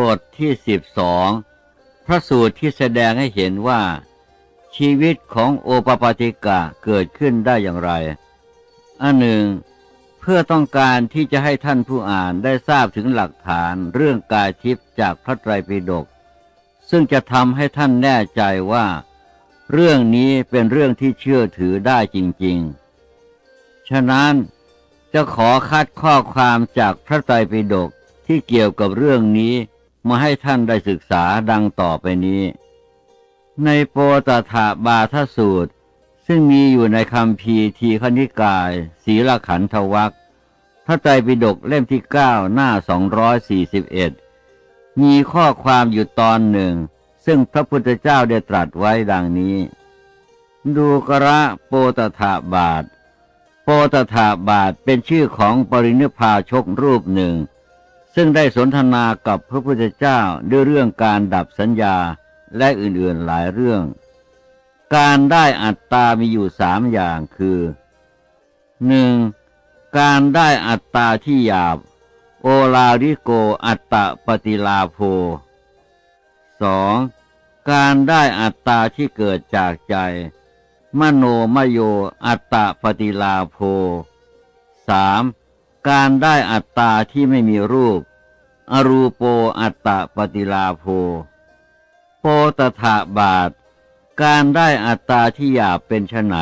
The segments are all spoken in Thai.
บทที่สิบสองพระสูตรที่แสดงให้เห็นว่า ชีวิตของโอปปาติกะเกิดขึ้นได้อย่างไร อันหนึ่ง เพื่อต้องการที่จะให้ท่านผู้อ่านได้ทราบถึงหลักฐานเรื่องกายทิพย์จากพระไตรปิฎกซึ่งจะทำให้ท่านแน่ใจว่า เรื่องนี้เป็นเรื่องที่เชื่อถือได้จริง ๆ ฉะนั้นจะขอคัดข้อความจากพระไตรปิฎกที่เกี่ยวกับเรื่องนี้ มาให้ท่านได้ศึกษาดังต่อไปนี้ ในโปตถาบาทสูตร ซึ่งมีอยู่ในคำพีทีคณิกาย ศีลขันธวัคพระไตรปิฎกเล่มที่เก้าหน้าสองร้อยสี่สิบเอ็ดมีข้อความอยู่ตอนหนึ่ง ซึ่งพระพุทธเจ้าได้ตรัสไว้ดังนี้ ดูกระโปตถาบาท โปตถาบาทเป็นชื่อของปรินิพาชกรูปหนึ่ง ซึ่งได้สนทนากับพระพุทธเจ้าด้วยเรื่องการดับสัญญาและอื่นๆหลายเรื่อง การได้อัตตามีอยู่สามอย่างคือหนึ่งการได้อัตตาที่หยาบ โอลาริโกอัตตะปฏิลาโภสองการได้อัตตาที่เกิดจากใจ มโนมโยอัตตะปฏิลาโภสาม การได้อัตตาที่ไม่มีรูป อรูปโปอัตตะปฏิลาโภโปตถาบาท การได้อัตตาที่หยาบเป็นไน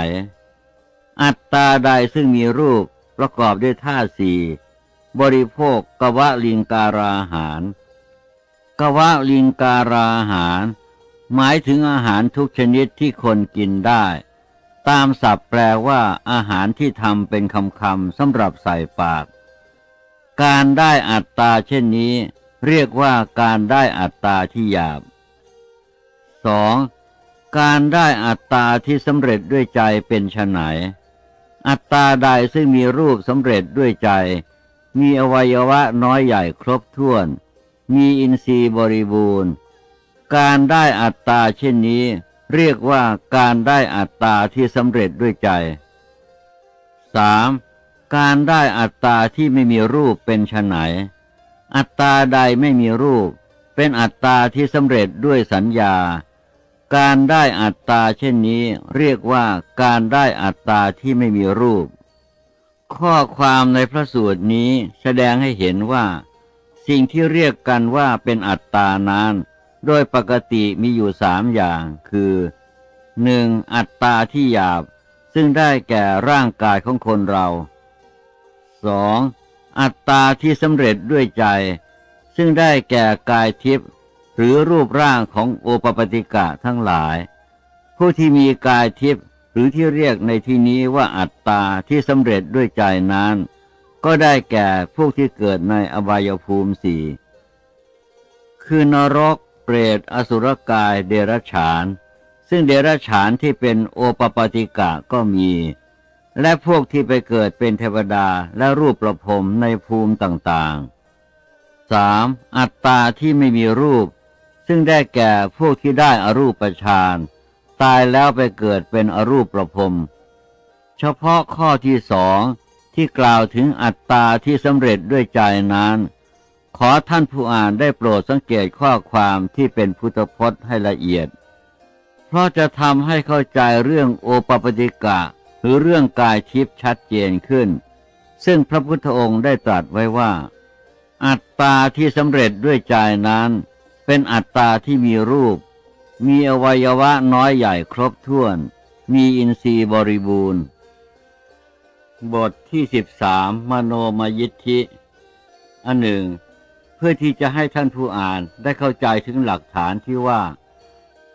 อัตตาใดซึ่งมีรูปประกอบด้วยท่าสี่บริโภคกวะลิงการาหารกวะลิงการาหาร หมายถึงอาหารทุกชนิดที่คนกินได้ ตามศัพท์แปลว่าอาหารที่ทำเป็นคำคำสำหรับใส่ปาก การได้อัตตาเช่นนี้ เรียกว่าการได้อัตตาที่หยาบ 2. การได้อัตตาที่สำเร็จด้วยใจเป็นไฉนอัตตาใดซึ่งมีรูปสำเร็จด้วยใจ มีอวัยวะน้อยใหญ่ครบถ้วน มีอินทรีย์บริบูรณ์ การได้อัตตาเช่นนี้ เรียกว่าการได้อัตตาที่สำเร็จด้วยใจ 3. การได้อัตตาที่ไม่มีรูปเป็นไฉนอัตตาใดไม่มีรูป เป็นอัตตาที่สำเร็จด้วยสัญญา การได้อัตตาเช่นนี้ เรียกว่าการได้อัตตาที่ไม่มีรูป ข้อความในพระสูตรนี้แสดงให้เห็นว่า สิ่งที่เรียกกันว่าเป็นอัตตานั้น โดยปกติมีอยู่สามอย่าง คือหนึ่งอัตตาที่หยาบ ซึ่งได้แก่ร่างกายของคนเราสองอัตตาที่สำเร็จด้วยใจ ซึ่งได้แก่กายทิพย์หรือรูปร่างของโอปปติกะทั้งหลาย ผู้ที่มีกายทิพย์หรือที่เรียกในที่นี้ว่าอัตตาที่สำเร็จด้วยใจนั้น ก็ได้แก่พวกที่เกิดในอบายภูมิสี่คือนรก เปรตอสุรกายเดรัจฉาน ซึ่งเดรัจฉานที่เป็นโอปปาติกะก็มี และพวกที่ไปเกิดเป็นเทวดาและรูปประพรมในภูมิต่างๆ 3. อัตตาที่ไม่มีรูป ซึ่งได้แก่พวกที่ได้อรูปฌานตายแล้วไปเกิดเป็นอรูปประพรมเฉพาะข้อที่สองที่กล่าวถึงอัตตาที่สำเร็จด้วยใจนั้น อท่านผู้อ่านได้โปรดสังเกตข้อความที่เป็นพุทธพจน์ให้ละเอียด เพราะจะทำให้เข้าใจเรื่องโอปปติกะ หรือเรื่องกายทิพย์ชัดเจนขึ้น ซึ่งพระพุทธองค์ได้ตรัสไว้ว่า อัตตาที่สำเร็จด้วยใจนั้น เป็นอัตตาที่มีรูป มีอวัยวะน้อยใหญ่ครบถ้วน มีอินทรีย์บริบูรณ์ บทที่สิบสามมโนมยิทธิอันหนึ่ง พื่อที่จะให้ท่านผู้อ่านได้เข้าใจถึงหลักฐานที่ว่า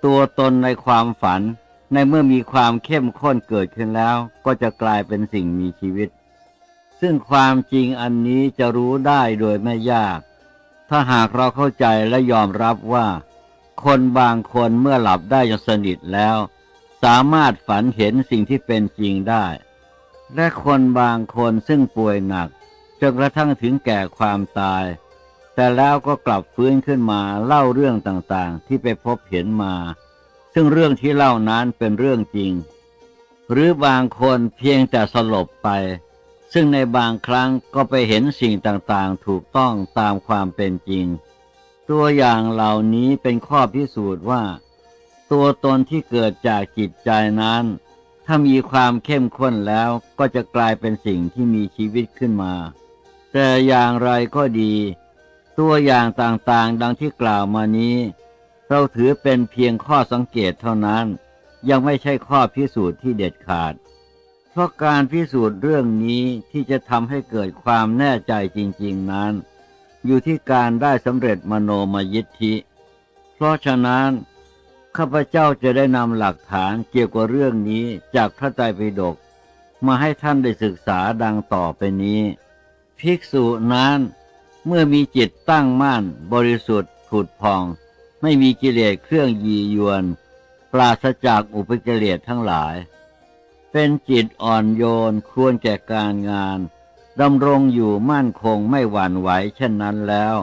ตัวตนในความฝันในเมื่อมีความเข้มข้นเกิดขึ้นแล้ว ก็จะกลายเป็นสิ่งมีชีวิต ซึ่งความจริงอันนี้จะรู้ได้โดยไม่ยาก ถ้าหากเราเข้าใจและยอมรับว่า คนบางคนเมื่อหลับได้จนสนิทแล้ว สามารถฝันเห็นสิ่งที่เป็นจริงได้ และคนบางคนซึ่งป่วยหนักจนกระทั่งถึงแก่ความตาย แต่แล้วก็กลับฟื้นขึ้นมาเล่าเรื่องต่างๆ ที่ไปพบเห็นมา ซึ่งเรื่องที่เล่านั้นเป็นเรื่องจริง หรือบางคนเพียงแต่สลบไป ซึ่งในบางครั้งก็ไปเห็นสิ่งต่างๆ ถูกต้องตามความเป็นจริง ตัวอย่างเหล่านี้เป็นข้อพิสูจน์ว่า ตัวตนที่เกิดจากจิตใจนั้น ถ้ามีความเข้มข้นแล้วก็จะกลายเป็นสิ่งที่มีชีวิตขึ้นมา แต่อย่างไรก็ดี ตัวอย่างต่างๆ ดังที่กล่าวมานี้ เราถือเป็นเพียงข้อสังเกตเท่านั้น ยังไม่ใช่ข้อพิสูจน์ที่เด็ดขาด เพราะการพิสูจน์เรื่องนี้ที่จะทำให้เกิดความแน่ใจจริง ๆนั้น อยู่ที่การได้สำเร็จมโนมยิทธิ เพราะฉะนั้นข้าพเจ้าจะได้นำหลักฐานเกี่ยวกับเรื่องนี้จากพระไตรปิฎกมาให้ท่านได้ศึกษาดังต่อไปนี้ ภิกษุนั้น เมื่อมีจิตตั้งมั่น บริสุทธิ์ผุดพอง ไม่มีกิเลสเครื่องยียวน ปราศจากอุปกิเลสทั้งหลาย เป็นจิตอ่อนโยนควรแก่การงานดำรงอยู่มั่นคงไม่หวั่นไหวเช่นนั้นแล้ว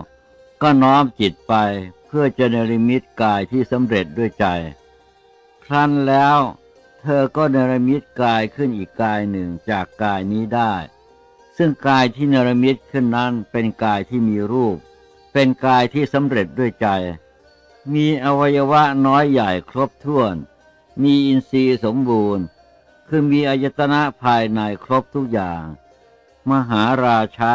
ก็น้อมจิตไปเพื่อจะเนรมิตกายที่สำเร็จด้วยใจ ครั้นแล้ว เธอก็เนรมิตกายขึ้นอีกกายหนึ่งจากกายนี้ได้ ซึ่งกายที่เนรมิตขึ้นนั้นเป็นกายที่มีรูป เป็นกายที่สำเร็จด้วยใจ มีอวัยวะน้อยใหญ่ครบถ้วน มีอินทรีย์สมบูรณ์ คือมีอายตนะภายในครบทุกอย่าง มหาราชะ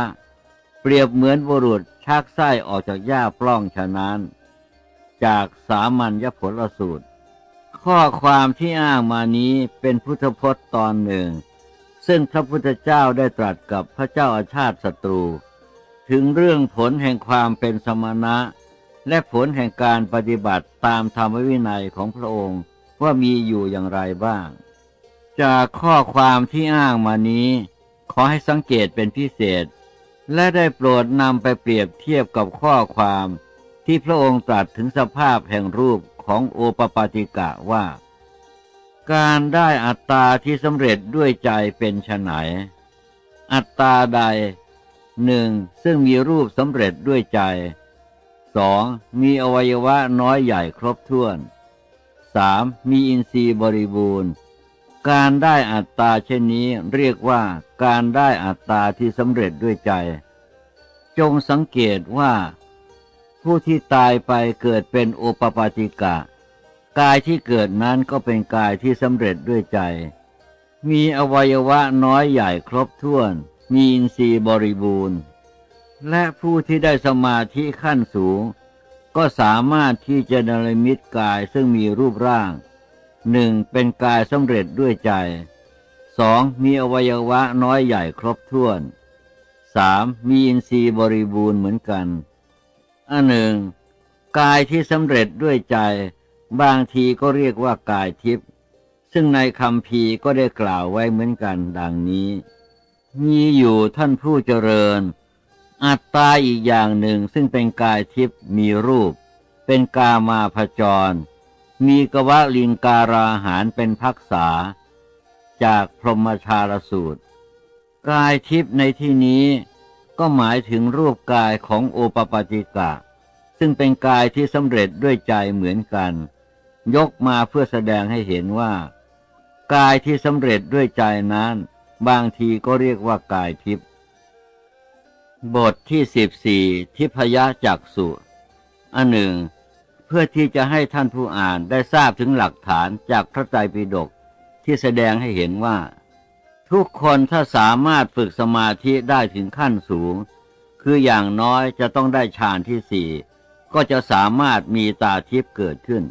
เปรียบเหมือนบุรุษชักไส้ออกจากหญ้าปล้องฉะนั้น จากสามัญญผลสูตร ข้อความที่อ้างมานี้เป็นพุทธพจน์ตอนหนึ่ง ซึ่งพระพุทธเจ้าได้ตรัสกับพระเจ้าอาชาติศัตรู ถึงเรื่องผลแห่งความเป็นสมณะ และผลแห่งการปฏิบัติตามธรรมวินัยของพระองค์ว่ามีอยู่อย่างไรบ้าง จากข้อความที่อ้างมานี้ ขอให้สังเกตเป็นพิเศษ และได้โปรดนำไปเปรียบเทียบกับข้อความที่พระองค์ตรัสถึงสภาพแห่งรูปของโอปปาติกะว่า การได้อัตตาที่สำเร็จด้วยใจเป็นไฉนอัตตาใดหนึ่งซึ่งมีรูปสำเร็จด้วยใจสองมีอวัยวะน้อยใหญ่ครบถ้วนสามมีอินทรีย์บริบูรณ์ การได้อัตตาเช่นนี้เรียกว่าการได้อัตตาที่สำเร็จด้วยใจ จงสังเกตว่า ผู้ที่ตายไปเกิดเป็นโอปปาติกะ กายที่เกิดนั้นก็เป็นกายที่สำเร็จด้วยใจ มีอวัยวะน้อยใหญ่ครบถ้วน มีอินทรีย์บริบูรณ์ และผู้ที่ได้สมาธิขั้นสูง ก็สามารถที่จะนรมิตกายซึ่งมีรูปร่างหนึ่งเป็นกายสำเร็จด้วยใจสองมีอวัยวะน้อยใหญ่ครบถ้วนสามมีอินทรีย์บริบูรณ์เหมือนกันอันหนึ่งกายที่สำเร็จด้วยใจ บางทีก็เรียกว่ากายทิพย์ซึ่งในคำพีก็ได้กล่าวไว้เหมือนกันดังนี้ มีอยู่ท่านผู้เจริญ อัตตาอีกอย่างหนึ่งซึ่งเป็นกายทิพย์มีรูป เป็นกามาพจร มีกวะลิงการาหารเป็นพักษา จากพรหมชาลสูตร กายทิพย์ในที่นี้ก็หมายถึงรูปกายของโอปปาติกะ ซึ่งเป็นกายที่สำเร็จด้วยใจเหมือนกัน ยกมาเพื่อแสดงให้เห็นว่า กายที่สำเร็จด้วยใจนั้น บางทีก็เรียกว่ากายทิพย์บทที่สิบสี่ทิพยจักสุอันหนึ่ง เพื่อที่จะให้ท่านผู้อ่านได้ทราบถึงหลักฐานจากพระไตรปิฎกที่แสดงให้เห็นว่า ทุกคนถ้าสามารถฝึกสมาธิได้ถึงขั้นสูง คืออย่างน้อยจะต้องได้ฌานที่สี่ก็จะสามารถมีตาทิพย์เกิดขึ้น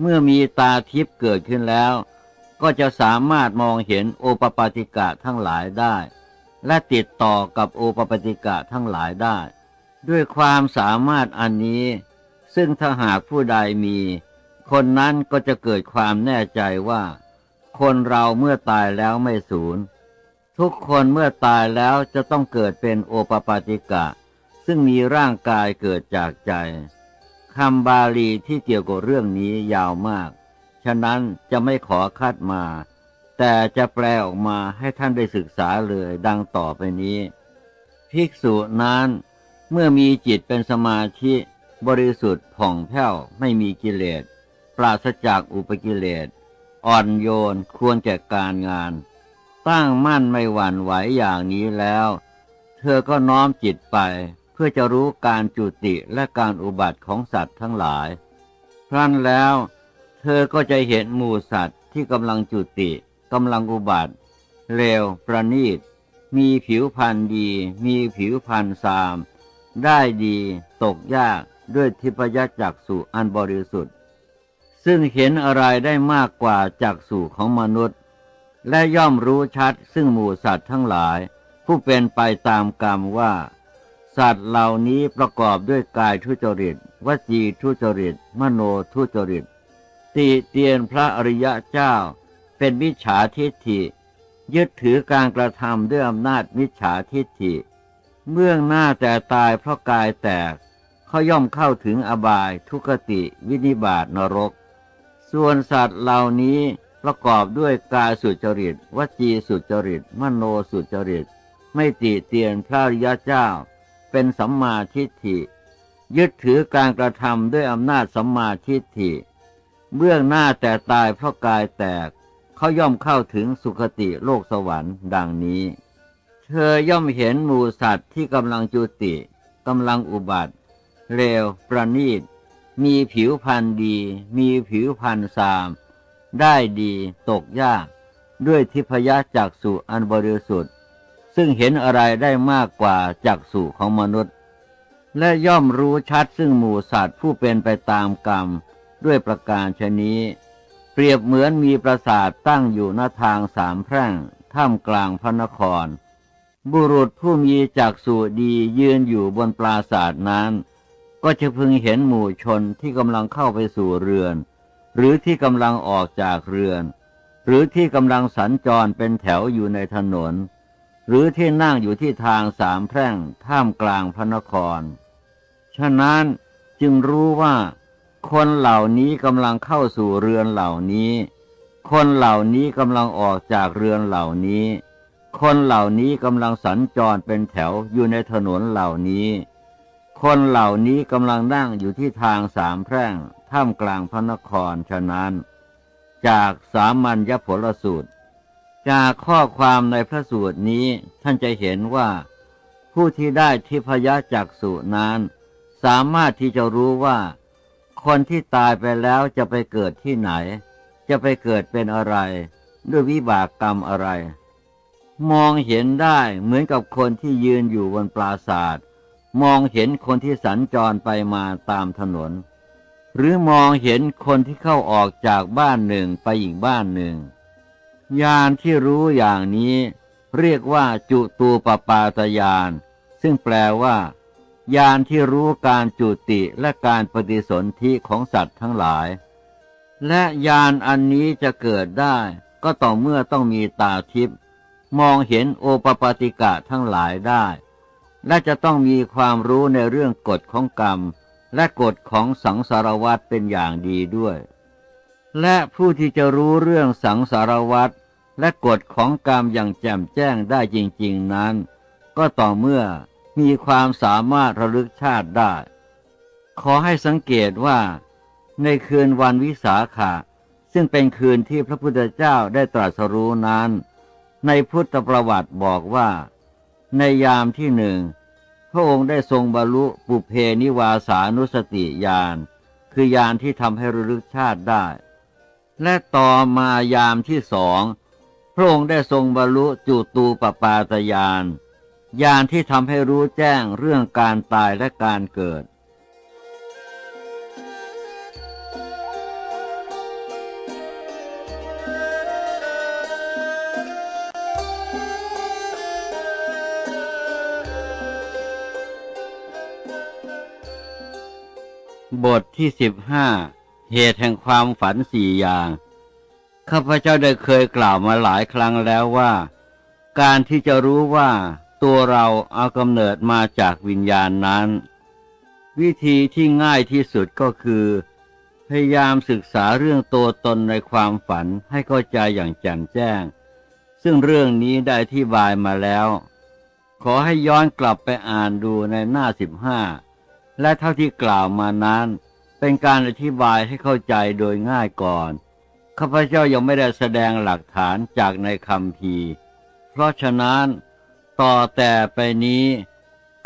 เมื่อมีตาทิพย์เกิดขึ้นแล้ว ก็จะสามารถมองเห็นโอปปาติกะทั้งหลายได้ และติดต่อกับโอปปาติกะทั้งหลายได้ ด้วยความสามารถอันนี้ ซึ่งถ้าหากผู้ใดมี คนนั้นก็จะเกิดความแน่ใจว่า คนเราเมื่อตายแล้วไม่สูญทุกคนเมื่อตายแล้วจะต้องเกิดเป็นโอปปาติกะ ซึ่งมีร่างกายเกิดจากใจ คำบาลีที่เกี่ยวกับเรื่องนี้ยาวมาก ฉะนั้นจะไม่ขอคัดมา แต่จะแปลออกมาให้ท่านได้ศึกษาเลยดังต่อไปนี้ ภิกษุนั้น เมื่อมีจิตเป็นสมาธิบริสุทธิ์ผ่องแผ้วไม่มีกิเลส ปราศจากอุปกิเลส อ่อนโยนควรแก่การงาน ตั้งมั่นไม่หวั่นไหวอย่างนี้แล้ว เธอก็น้อมจิตไป พื่อพื่อจะรู้การจุติและการอุบัติของสัตว์ทั้งหลาย ครั้นแล้ว เธอก็จะเห็นหมู่สัตว์ที่กำลังจุติกำลังอุบัติเลวประณีต มีผิวพันธ์ดี มีผิวพันธ์สาม ได้ดี ตกยากด้วยทิพยจักสุอันบริสุทธิ์ ซึ่งเห็นอะไรได้มากกว่าจักสุของมนุษย์ และย่อมรู้ชัดซึ่งหมู่สัตว์ทั้งหลาย ผู้เป็นไปตามกรรมว่า สัตว์เหล่านี้ประกอบด้วยกายทุจริต วจีทุจริต มโนทุจริต ติเตียนพระอริยะเจ้า เป็นมิจฉาทิฏฐิ ยึดถือการกระทำด้วยอำนาจมิจฉาทิฏฐิ เมื่องหน้าแต่ตายเพราะกายแตกเขาย่อมเข้าถึงอบายทุกติวินิบาตนรก ส่วนสัตว์เหล่านี้ประกอบด้วยกายสุจริต วจีสุจริต มโนสุจริต ไม่ติเตียนพระริยเจ้า เป็นสัมมาทิฏฐิ ยึดถือการกระทำด้วยอำนาจสัมมาทิฏฐิ เบื้องหน้าแต่ตายเพราะกายแตกเขาย่อมเข้าถึงสุคติโลกสวรรค์ดังนี้ เธอย่อมเห็นหมูสัตว์ที่กำลังจุติกำลังอุบัติเลวประณีต มีผิวพันธ์ดี มีผิวพันธ์สาม ได้ดี ตกยาก ด้วยทิพยจักสุอันบริสุทธิ์ ซึ่งเห็นอะไรได้มากกว่าจักสุของมนุษย์ และย่อมรู้ชัดซึ่งหมู่สัตว์ผู้เป็นไปตามกรรมด้วยประการชนี้ เปรียบเหมือนมีปราสาทตั้งอยู่หน้าทางสามแพร่งท่ามกลางพระนคร บุรุษผู้มีจักสุดียืนอยู่บนปราสาทนั้น ก็จะพึงเห็นหมู่ชนที่กำลังเข้าไปสู่เรือน หรือที่กำลังออกจากเรือน หรือที่กำลังสัญจรเป็นแถวอยู่ในถนน หรือที่นั่งอยู่ที่ทางสามแพร่งท่ามกลางพระนคร ฉะนั้นจึงรู้ว่า คนเหล่านี้กำลังเข้าสู่เรือนเหล่านี้ คนเหล่านี้กำลังออกจากเรือนเหล่านี้ คนเหล่านี้กำลังสัญจรเป็นแถวอยู่ในถนนเหล่านี้ คนเหล่านี้กำลังนั่งอยู่ที่ทางสามแพร่งท่ามกลางพระนครฉะนั้น จากสามัญญผลสูตร จากข้อความในพระสูตรนี้ท่านจะเห็นว่า ผู้ที่ได้ทิพยจักสุนั้นสามารถที่จะรู้ว่า คนที่ตายไปแล้วจะไปเกิดที่ไหน จะไปเกิดเป็นอะไร ด้วยวิบากกรรมอะไร มองเห็นได้เหมือนกับคนที่ยืนอยู่บนปราศาสตร์มองเห็นคนที่สัญจรไปมาตามถนน หรือมองเห็นคนที่เข้าออกจากบ้านหนึ่งไปอีกบ้านหนึ่ง ยานที่รู้อย่างนี้ เรียกว่าจุตูปปาตยานซึ่งแปลว่ายานที่รู้การจุติและการปฏิสนธิของสัตว์ทั้งหลาย และยานอันนี้จะเกิดได้ ก็ต่อเมื่อต้องมีตาทิพย์มองเห็นโอปปาติกะทั้งหลายได้ และจะต้องมีความรู้ในเรื่องกฎของกรรม และกฎของสังสารวัตเป็นอย่างดีด้วย และผู้ที่จะรู้เรื่องสังสารวัต และกฎของกรรมอย่างแจ่มแจ้งได้จริงๆนั้น ก็ต่อเมื่อมีความสามารถระลึกชาติได้ ขอให้สังเกตว่า ในคืนวันวิสาขะซึ่งเป็นคืนที่พระพุทธเจ้าได้ตรัสรู้นั้น ในพุทธประวัติบอกว่า ในยามที่หนึ่งพระองค์ได้ทรงบรรลุปุเพนิวาสานุสติญาณคือยานที่ทำให้ระลึกชาติได้ และต่อมายามที่สอง ระองค์ได้ทรงบรรลุจุตูปปาตญาณญาณที่ทำให้รู้แจ้งเรื่องการตายและการเกิด บทที่สิบห้าเหตุแห่งความฝันสี่อย่าง ข้าพเจ้าได้เคยกล่าวมาหลายครั้งแล้วว่า การที่จะรู้ว่าตัวเราเอากำเนิดมาจากวิญญาณนั้น วิธีที่ง่ายที่สุดก็คือ พยายามศึกษาเรื่องตัวตนในความฝันให้เข้าใจอย่างแจ่มแจ้ง ซึ่งเรื่องนี้ได้ที่บายมาแล้ว ขอให้ย้อนกลับไปอ่านดูในหน้าสิบห้าและเท่าที่กล่าวมานั้น เป็นการอธิบายให้เข้าใจโดยง่ายก่อน ข้าพเจ้ายังไม่ได้แสดงหลักฐานจากในคำพีเพราะฉะนั้นต่อแต่ไปนี้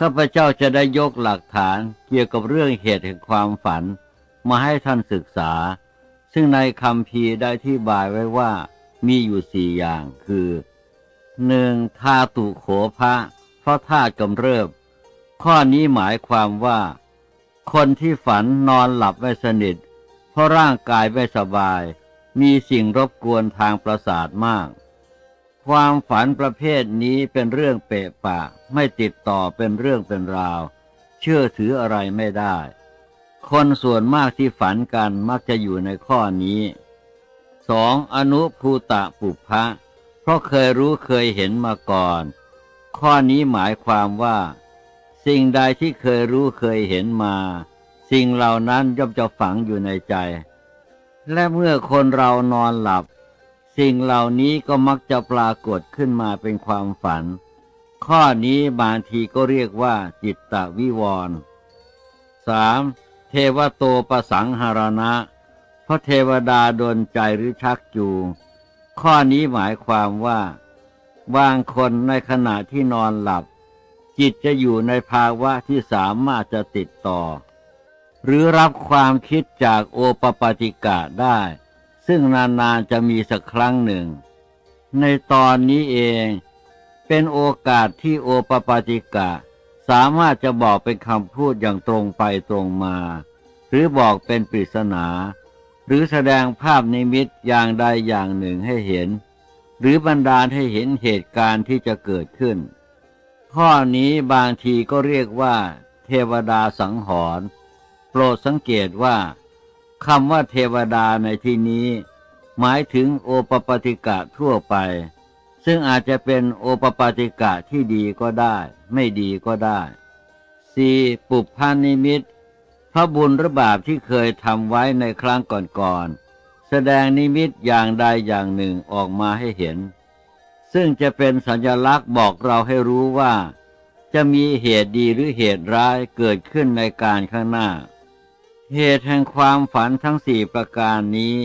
ข้าพเจ้าจะได้ยกหลักฐานเกี่ยวกับเรื่องเหตุแห่งความฝันมาให้ท่านศึกษา ซึ่งในคำพีได้ที่บายไว้ว่ามีอยู่สี่อย่างคือหนึ่งธาตุโขพระเพราะธาตุกำเริบ ข้อนี้หมายความว่า คนที่ฝันนอนหลับไม่สนิท เพราะร่างกายไม่สบาย มีสิ่งรบกวนทางประสาทมาก ความฝันประเภทนี้เป็นเรื่องเปะปะ ไม่ติดต่อเป็นเรื่องเป็นราว เชื่อถืออะไรไม่ได้ คนส่วนมากที่ฝันกันมักจะอยู่ในข้อนี้สองอนุภูตะปุพะ เพราะเคยรู้เคยเห็นมาก่อน ข้อนี้หมายความว่า สิ่งใดที่เคยรู้เคยเห็นมา สิ่งเหล่านั้นย่อมจะฝังอยู่ในใจ และเมื่อคนเรานอนหลับ สิ่งเหล่านี้ก็มักจะปรากฏขึ้นมาเป็นความฝัน ข้อนี้บางทีก็เรียกว่าจิตตวิวรณ์สามเทวโตประสังหารณะเพราะเทวดาดนใจหรือชักจูง ข้อนี้หมายความว่า บางคนในขณะที่นอนหลับ จิตจะอยู่ในภาวะที่สามารถจะติดต่อ หรือรับความคิดจากโอปปาติกะได้ ซึ่งนานๆจะมีสักครั้งหนึ่ง ในตอนนี้เอง เป็นโอกาสที่โอปปาติกะ สามารถจะบอกเป็นคำพูดอย่างตรงไปตรงมา หรือบอกเป็นปริศนา หรือแสดงภาพนิมิตอย่างใดอย่างหนึ่งให้เห็น หรือบรรดาให้เห็นเหตุการณ์ที่จะเกิดขึ้น ข้อนี้บางทีก็เรียกว่า เทวดาสังหรณ์ ปรดสังเกตว่าคำว่าเทวดาในที่นี้ หมายถึงโอปปติกะทั่วไป ซึ่งอาจจะเป็นโอปปติกะที่ดีก็ได้ ไม่ดีก็ได้ 4. ปุพพานิมิตพระบุญรือบาปที่เคยทำไว้ในครั้งก่อนๆแสดงนิมิตอย่างใดอย่างหนึ่งออกมาให้เห็น ซึ่งจะเป็นสัญลักษณ์บอกเราให้รู้ว่า จะมีเหตุดีหรือเหตุร้ายเกิดขึ้นในการข้างหน้า เหตุแห่งความฝันทั้งสี่ประการนี้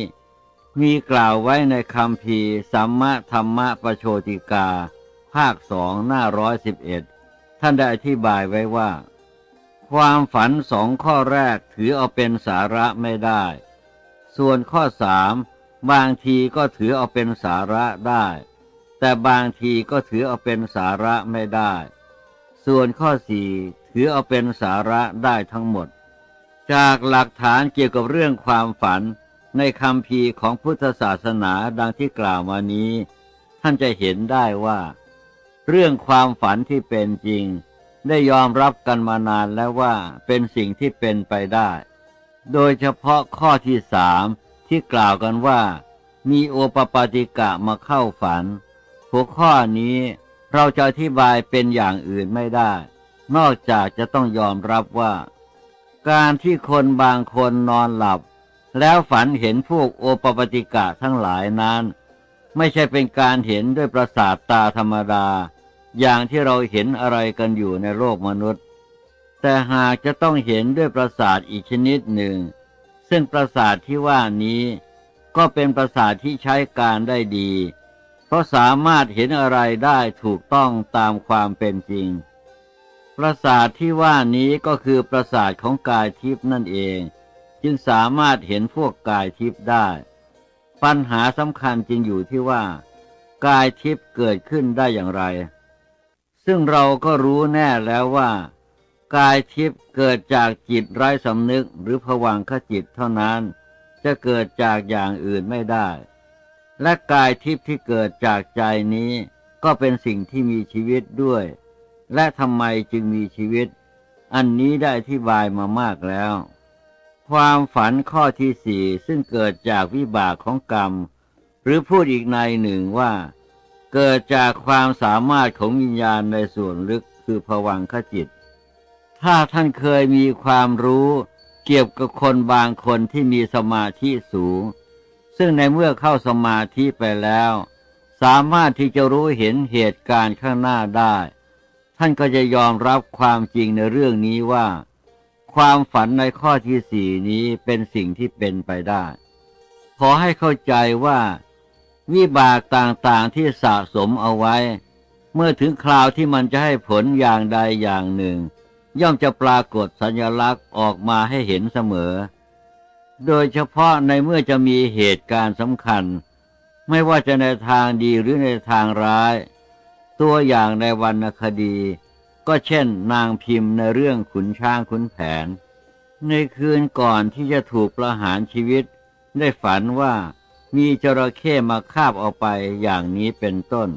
มีกล่าวไว้ในคำพีสัมมาธรรมประโชติกา ภาคสองหน้าร้อยสิบเอ็ดท่านได้อธิบายไว้ว่า ความฝันสองข้อแรกถือเอาเป็นสาระไม่ได้ ส่วนข้อสามบางทีก็ถือเอาเป็นสาระได้ แต่บางทีก็ถือเอาเป็นสาระไม่ได้ ส่วนข้อสี่ถือเอาเป็นสาระได้ทั้งหมด จากหลักฐานเกี่ยวกับเรื่องความฝันในคำพีของพุทธศาสนาดังที่กล่าวมานี้ ท่านจะเห็นได้ว่า เรื่องความฝันที่เป็นจริง ได้ยอมรับกันมานานแล้วว่าเป็นสิ่งที่เป็นไปได้ โดยเฉพาะข้อที่สามที่กล่าวกันว่า มีโอปปาติกะมาเข้าฝัน หัวข้อนี้เราจะอธิบายเป็นอย่างอื่นไม่ได้ นอกจากจะต้องยอมรับว่า การที่คนบางคนนอนหลับ แล้วฝันเห็นพวกโอปปติกะทั้งหลายนั้น ไม่ใช่เป็นการเห็นด้วยประสาทตาธรรมดา อย่างที่เราเห็นอะไรกันอยู่ในโลกมนุษย์ แต่หากจะต้องเห็นด้วยประสาทอีกชนิดหนึ่ง ซึ่งประสาทที่ว่านี้ก็เป็นประสาทที่ใช้การได้ดี เพราะสามารถเห็นอะไรได้ถูกต้องตามความเป็นจริง ประสาทที่ว่านี้ก็คือประสาทของกายทิพย์นั่นเอง จึงสามารถเห็นพวกกายทิพย์ได้ ปัญหาสำคัญจึงอยู่ที่ว่า กายทิพย์เกิดขึ้นได้อย่างไร ซึ่งเราก็รู้แน่แล้วว่า กายทิพย์เกิดจากจิตไร้สำนึกหรือผวังขจิตเท่านั้น จะเกิดจากอย่างอื่นไม่ได้ และกายทิพย์ที่เกิดจากใจนี้ก็เป็นสิ่งที่มีชีวิตด้วย และทำไมจึงมีชีวิต อันนี้ได้อธิบายมามากแล้ว ความฝันข้อที่สี่ซึ่งเกิดจากวิบากของกรรม หรือพูดอีกในหนึ่งว่า เกิดจากความสามารถของวิญญาณในส่วนลึกคือผวังขจิต ถ้าท่านเคยมีความรู้เกี่ยวกับคนบางคนที่มีสมาธิสูง ซึ่งในเมื่อเข้าสมาธิไปแล้ว สามารถที่จะรู้เห็นเหตุการณ์ข้างหน้าได้ ท่านก็จะยอมรับความจริงในเรื่องนี้ว่า ความฝันในข้อที่สี่นี้เป็นสิ่งที่เป็นไปได้ ขอให้เข้าใจว่า วิบากต่างๆที่สะสมเอาไว้ เมื่อถึงคราวที่มันจะให้ผลอย่างใดอย่างหนึ่ง ย่อมจะปรากฏสัญลักษณ์ออกมาให้เห็นเสมอ โดยเฉพาะในเมื่อจะมีเหตุการณ์สำคัญ ไม่ว่าจะในทางดีหรือในทางร้าย ตัวอย่างในวรรณคดี ก็เช่นนางพิมพ์ในเรื่องขุนช้างขุนแผน ในคืนก่อนที่จะถูกประหารชีวิต ได้ฝันว่ามีจระเข้มาคาบเอาไปอย่างนี้เป็นต้น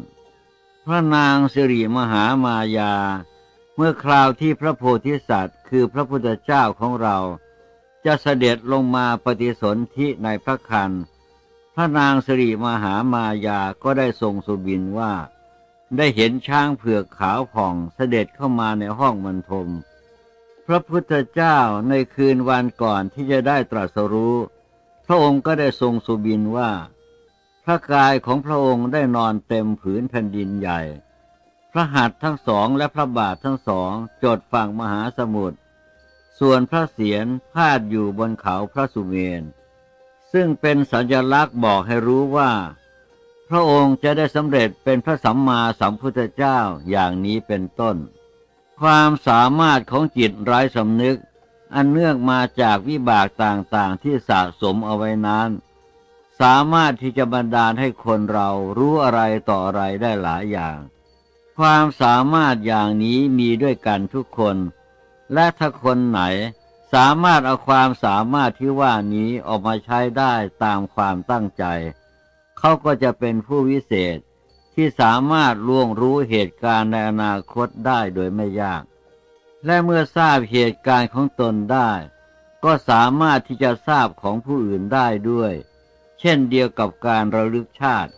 พระนางสิริมหามายา เมื่อคราวที่พระโพธิสัตว์ คือพระพุทธเจ้าของเรา จะเสด็จลงมาปฏิสนธิในพระคันพระนางสิริมหามายาก็ได้ทรงสุบินว่า ได้เห็นช้างเผือกขาวผ่องเสด็จเข้ามาในห้องบรรทม พระพุทธเจ้าในคืนวันก่อนที่จะได้ตรัสรู้ พระองค์ก็ได้ทรงสุบินว่า พระกายของพระองค์ได้นอนเต็มผืนแผ่นดินใหญ่ พระหัตถ์ทั้งสองและพระบาททั้งสองจดฝั่งมหาสมุทร ส่วนพระเศียรพาดอยู่บนเขาพระสุเมน ซึ่งเป็นสัญลักษณ์บอกให้รู้ว่า ระองค์จะได้สำเร็จเป็นพระสัมมาสัมพุทธเจ้าอย่างนี้เป็นต้น ความสามารถของจิตไร้สำนึก อันเนื่องมาจากวิบากต่างๆที่สะสมเอาไว้นั้น สามารถที่จะบันดาลให้คนเรารู้อะไรต่ออะไรได้หลายอย่าง ความสามารถอย่างนี้มีด้วยกันทุกคน และถ้าคนไหนสามารถเอาความสามารถที่ว่านี้ออกมาใช้ได้ตามความตั้งใจ เขาก็จะเป็นผู้วิเศษที่สามารถล่วงรู้เหตุการณ์ในอนาคตได้โดยไม่ยาก และเมื่อทราบเหตุการณ์ของตนได้ ก็สามารถที่จะทราบของผู้อื่นได้ด้วย เช่นเดียวกับการระลึกชาติ